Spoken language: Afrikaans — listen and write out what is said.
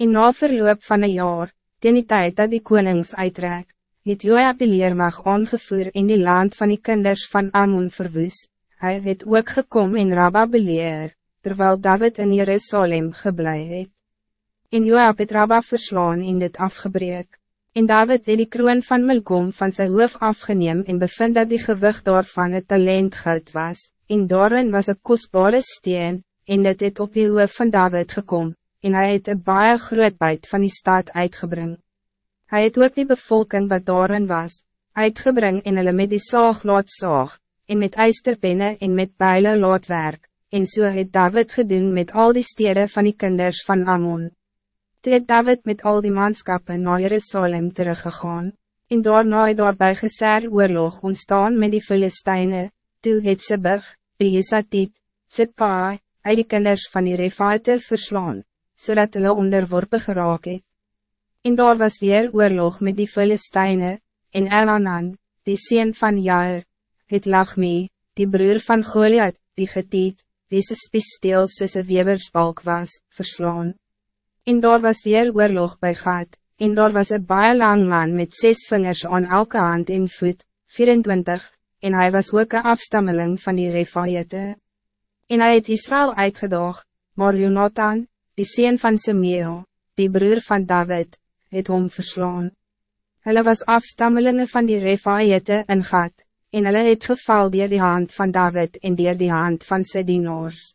In na verloop van een jaar, teen die tijd dat die konings uitrek, het Joab die leermag aangevoer in die land van die kinders van Ammon verwoes. Hij het ook gekom in Rabba beleer, terwijl David in Jerusalem geblei het. En Joab het Rabba verslaan en dit afgebreek. En David het die kroon van Melkom van zijn hoof afgeneem en bevind dat die gewicht daarvan het talent goud was, en daarin was een kostbare steen, en dit het op die hoof van David gekom, en hij het een baie groot buit van die stad uitgebring. Hij het ook die bevolking wat daarin was, uitgebring en hulle met die saag laat saag, en met ijsterpenne en met bijlen laat werk, en so het David gedoen met al die steden van die kinders van Ammon. Toe het David met al die manskappen naar Jerusalem teruggegaan, en daarna het daar by geser oorlog ontstaan met die Filisteine, toe het Sibig, Behesatit, Sipai, uit die kinders van die Refaite verslaan, zodat hulle onderworpen geraak het. En daar was weer oorlog met die Filisteine, en Elanan, die sien van Jair, het Lachmi, die broer van Goliath, die getiet, wie sy spiesteel soos een webersbalk was, verslaan. En daar was weer oorlog bij Gad, en daar was een baie lang man met zes vingers aan elke hand en voet, 24, en hij was ook een afstammeling van die Refaïte. En hij het Israël uitgedaag, maar Jonathan, die sien van Simeo, die broer van David, het hom verslaan. Hulle was afstammelingen van die Refaïte in Gad, en hulle het geval dier die hand van David en dier die hand van sy dienaars.